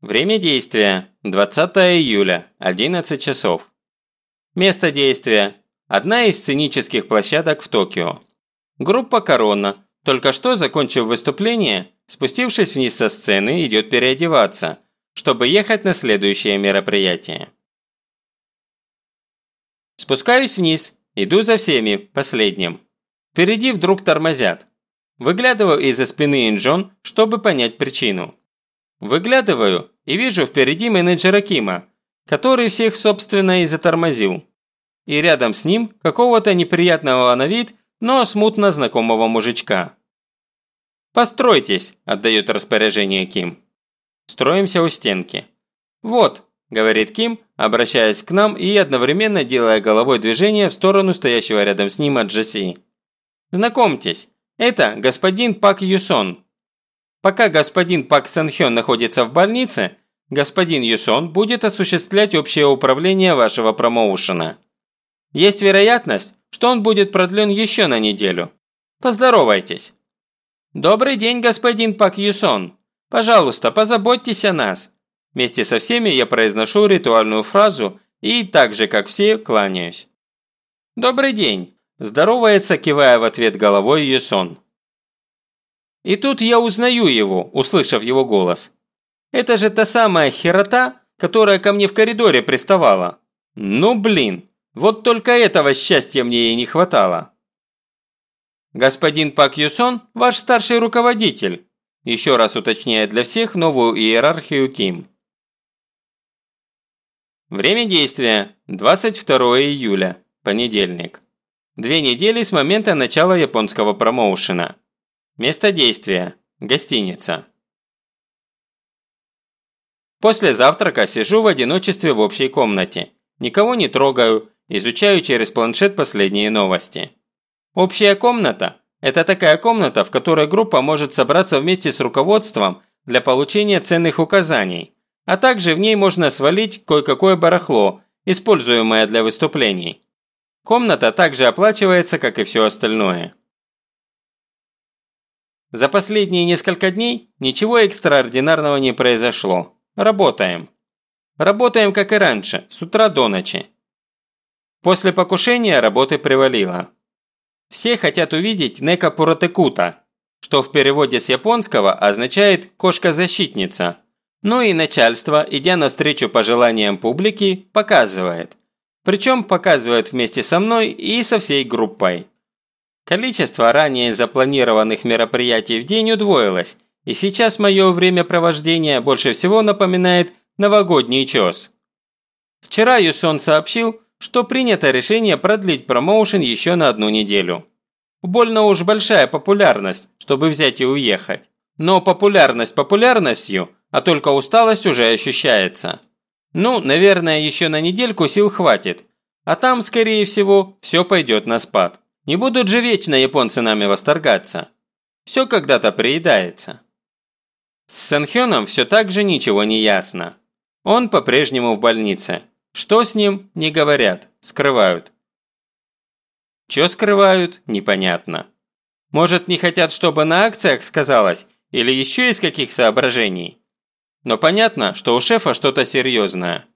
Время действия – 20 июля, 11 часов. Место действия – одна из сценических площадок в Токио. Группа «Корона», только что закончив выступление, спустившись вниз со сцены, идет переодеваться, чтобы ехать на следующее мероприятие. Спускаюсь вниз, иду за всеми, последним. Впереди вдруг тормозят. Выглядываю из-за спины Инджон, чтобы понять причину. Выглядываю и вижу впереди менеджера Кима, который всех, собственно, и затормозил. И рядом с ним какого-то неприятного на вид, но смутно знакомого мужичка. «Постройтесь», – отдает распоряжение Ким. Строимся у стенки. «Вот», – говорит Ким, обращаясь к нам и одновременно делая головой движение в сторону стоящего рядом с ним Аджаси. «Знакомьтесь, это господин Пак Юсон, Пока господин Пак Санхён находится в больнице, господин Юсон будет осуществлять общее управление вашего промоушена. Есть вероятность, что он будет продлен еще на неделю. Поздоровайтесь. Добрый день, господин Пак Юсон. Пожалуйста, позаботьтесь о нас. Вместе со всеми я произношу ритуальную фразу и так же, как все, кланяюсь. Добрый день. Здоровается, кивая в ответ головой Юсон. И тут я узнаю его, услышав его голос. Это же та самая херота, которая ко мне в коридоре приставала. Ну блин, вот только этого счастья мне и не хватало. Господин Пак Юсон – ваш старший руководитель. Еще раз уточняет для всех новую иерархию Ким. Время действия – 22 июля, понедельник. Две недели с момента начала японского промоушена. Место действия – гостиница. После завтрака сижу в одиночестве в общей комнате. Никого не трогаю, изучаю через планшет последние новости. Общая комната – это такая комната, в которой группа может собраться вместе с руководством для получения ценных указаний, а также в ней можно свалить кое-какое барахло, используемое для выступлений. Комната также оплачивается, как и все остальное. За последние несколько дней ничего экстраординарного не произошло. Работаем. Работаем, как и раньше, с утра до ночи. После покушения работы привалило. Все хотят увидеть Нека Пуротекута, что в переводе с японского означает «кошка-защитница». Ну и начальство, идя навстречу пожеланиям публики, показывает. Причем показывает вместе со мной и со всей группой. Количество ранее запланированных мероприятий в день удвоилось, и сейчас мое времяпровождение больше всего напоминает новогодний чес. Вчера Юсон сообщил, что принято решение продлить промоушен еще на одну неделю. Больно уж большая популярность, чтобы взять и уехать. Но популярность популярностью, а только усталость уже ощущается. Ну, наверное, еще на недельку сил хватит, а там, скорее всего, все пойдет на спад. Не будут же вечно японцы нами восторгаться. Все когда-то приедается. С Сэнхёном все так же ничего не ясно. Он по-прежнему в больнице. Что с ним, не говорят, скрывают. Че скрывают, непонятно. Может, не хотят, чтобы на акциях сказалось, или еще из каких соображений. Но понятно, что у шефа что-то серьезное.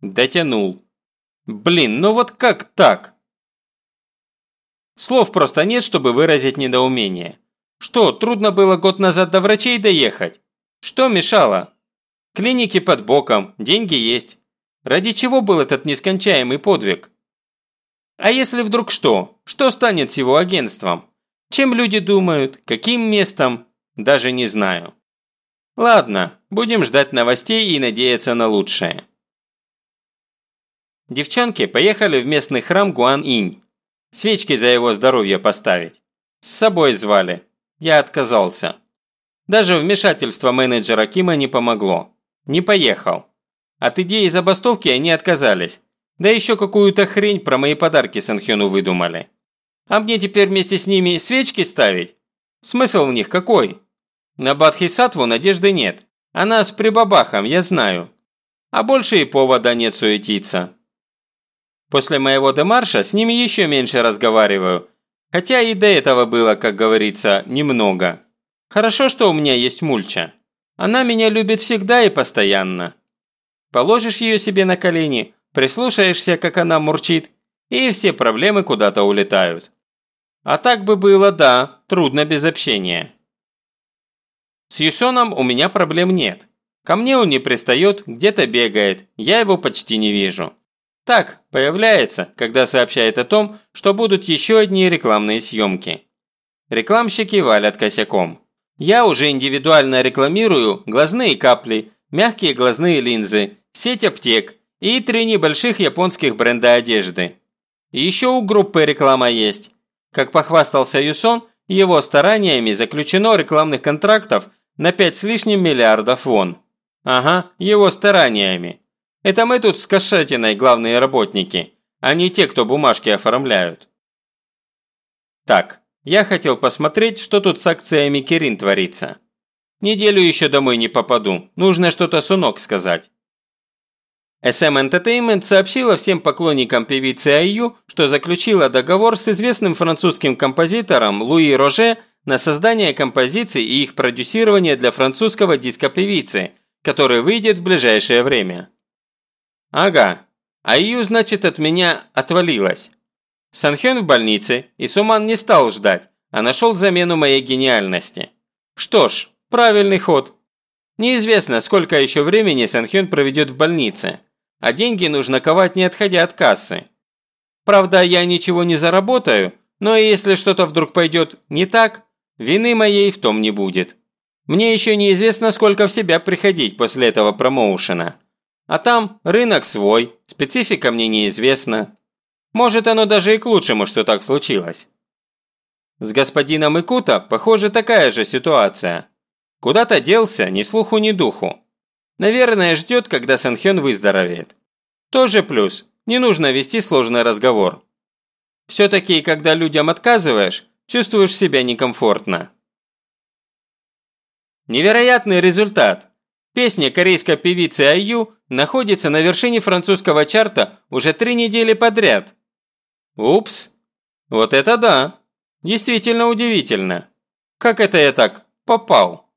Дотянул. Блин, ну вот как так? Слов просто нет, чтобы выразить недоумение. Что, трудно было год назад до врачей доехать? Что мешало? Клиники под боком, деньги есть. Ради чего был этот нескончаемый подвиг? А если вдруг что? Что станет с его агентством? Чем люди думают? Каким местом? Даже не знаю. Ладно, будем ждать новостей и надеяться на лучшее. Девчонки поехали в местный храм Гуан-Инь. Свечки за его здоровье поставить. С собой звали. Я отказался. Даже вмешательство менеджера Кима не помогло. Не поехал. От идеи забастовки они отказались. Да еще какую-то хрень про мои подарки Санхёну выдумали. А мне теперь вместе с ними свечки ставить? Смысл в них какой? На Бадхисатву надежды нет. Она с прибабахом, я знаю. А больше и повода нет суетиться. После моего демарша с ними еще меньше разговариваю. Хотя и до этого было, как говорится, немного. Хорошо, что у меня есть мульча. Она меня любит всегда и постоянно. Положишь ее себе на колени, прислушаешься, как она мурчит, и все проблемы куда-то улетают. А так бы было, да, трудно без общения. С Юсоном у меня проблем нет. Ко мне он не пристает, где-то бегает, я его почти не вижу. Так, появляется, когда сообщает о том, что будут еще одни рекламные съемки. Рекламщики валят косяком. Я уже индивидуально рекламирую глазные капли, мягкие глазные линзы, сеть аптек и три небольших японских бренда одежды. Еще у группы реклама есть. Как похвастался Юсон, его стараниями заключено рекламных контрактов на 5 с лишним миллиардов вон. Ага, его стараниями. Это мы тут с Кошатиной главные работники, а не те, кто бумажки оформляют. Так, я хотел посмотреть, что тут с акциями Кирин творится. Неделю еще домой не попаду, нужно что-то сунок сказать. SM Entertainment сообщила всем поклонникам певицы Айю, что заключила договор с известным французским композитором Луи Роже на создание композиций и их продюсирование для французского диска-певицы, который выйдет в ближайшее время. Ага, Айю, значит, от меня отвалилась. Санхён в больнице, и Суман не стал ждать, а нашел замену моей гениальности. Что ж, правильный ход. Неизвестно, сколько еще времени Санхён проведет в больнице а деньги нужно ковать не отходя от кассы. Правда, я ничего не заработаю, но если что-то вдруг пойдет не так, вины моей в том не будет. Мне еще неизвестно, сколько в себя приходить после этого промоушена. А там рынок свой, специфика мне неизвестна. Может, оно даже и к лучшему, что так случилось. С господином Икута, похоже, такая же ситуация. Куда-то делся, ни слуху, ни духу. Наверное, ждет, когда Санхён выздоровеет. Тоже плюс, не нужно вести сложный разговор. Все-таки, когда людям отказываешь, чувствуешь себя некомфортно. Невероятный результат! Песня корейской певицы Айю находится на вершине французского чарта уже три недели подряд. Упс! Вот это да! Действительно удивительно. Как это я так попал?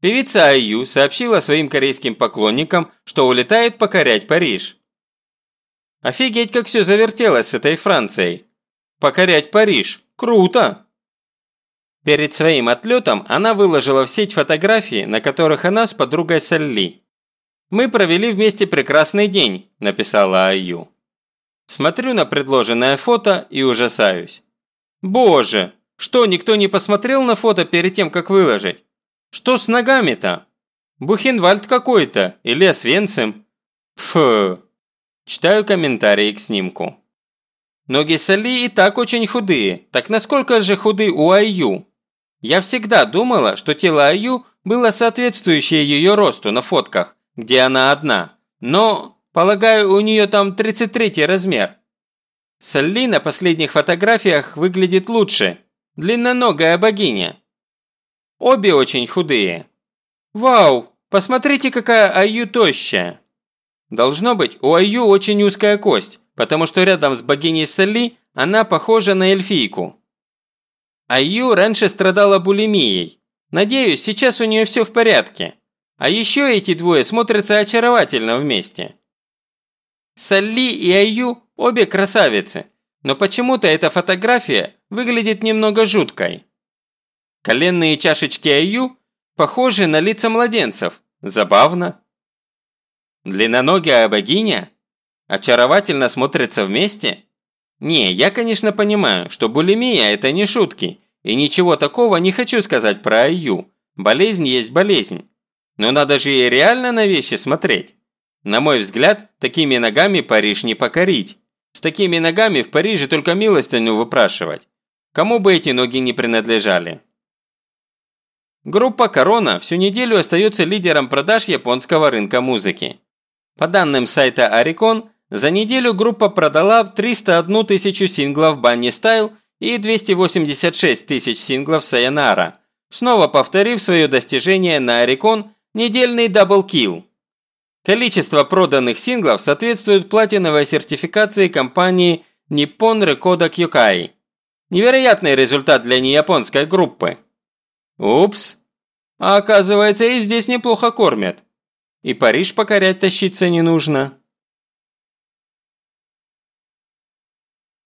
Певица Айю сообщила своим корейским поклонникам, что улетает покорять Париж. Офигеть, как все завертелось с этой Францией. Покорять Париж. Круто! Перед своим отлетом она выложила в сеть фотографии, на которых она с подругой Салли. «Мы провели вместе прекрасный день», – написала Айю. Смотрю на предложенное фото и ужасаюсь. Боже, что, никто не посмотрел на фото перед тем, как выложить? Что с ногами-то? Бухенвальд какой-то или Освенцим? Фу. Читаю комментарии к снимку. Ноги Сали и так очень худые, так насколько же худы у Аю? Я всегда думала, что тело Аю было соответствующее ее росту на фотках, где она одна. Но, полагаю, у нее там 33 размер. Салли на последних фотографиях выглядит лучше. Длинноногая богиня. Обе очень худые. Вау, посмотрите, какая Аю тощая. Должно быть, у Аю очень узкая кость, потому что рядом с богиней Салли она похожа на эльфийку. Аю раньше страдала булимией. Надеюсь, сейчас у нее все в порядке. А еще эти двое смотрятся очаровательно вместе. Салли и Аю обе красавицы, но почему-то эта фотография выглядит немного жуткой. Коленные чашечки Аю похожи на лица младенцев. Забавно. Длинноногая богиня? Очаровательно смотрится вместе? Не, я, конечно, понимаю, что булимия – это не шутки, и ничего такого не хочу сказать про Аю. Болезнь есть болезнь. Но надо же и реально на вещи смотреть. На мой взгляд, такими ногами Париж не покорить. С такими ногами в Париже только милостыню выпрашивать. Кому бы эти ноги не принадлежали. Группа Корона всю неделю остается лидером продаж японского рынка музыки. По данным сайта Oricon, за неделю группа продала 301 тысячу синглов Bunny Style и 286 тысяч синглов Sayonara, снова повторив свое достижение на Oricon недельный double kill. Количество проданных синглов соответствует платиновой сертификации компании Nippon Record Yokai. Невероятный результат для неяпонской группы. Упс. А оказывается, и здесь неплохо кормят. И Париж покорять тащиться не нужно.